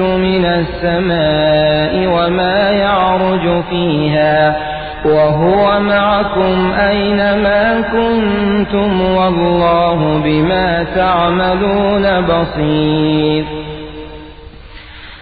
من السماء وما يعرج فيها وهو معكم أينما كنتم والله بما تعملون بصير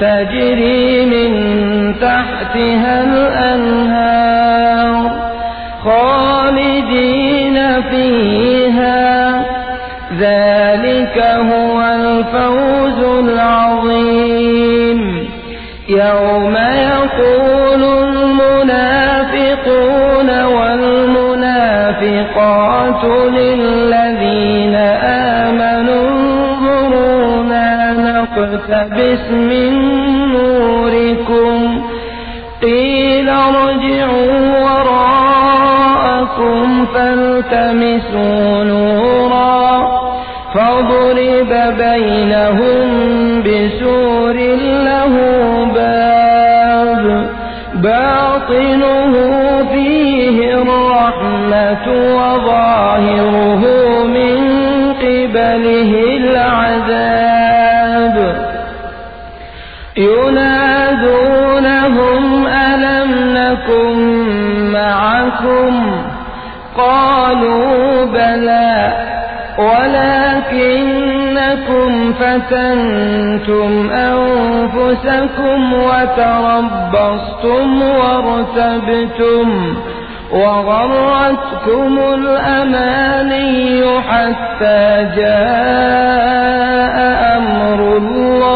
تجري من تحتها الأنهار خالدين فيها. ذلك هو الفوز العظيم. يوم يقول المنافقون والمنافقات للذين من نوركم قيل ارجعوا وراءكم فالتمسوا ينادونهم ألم نكن معكم؟ قالوا بلى ولكنكم فتنتم أنفسكم وتربصتم وارتبتم وغرتكم الأماني حتى جاء أمر الله.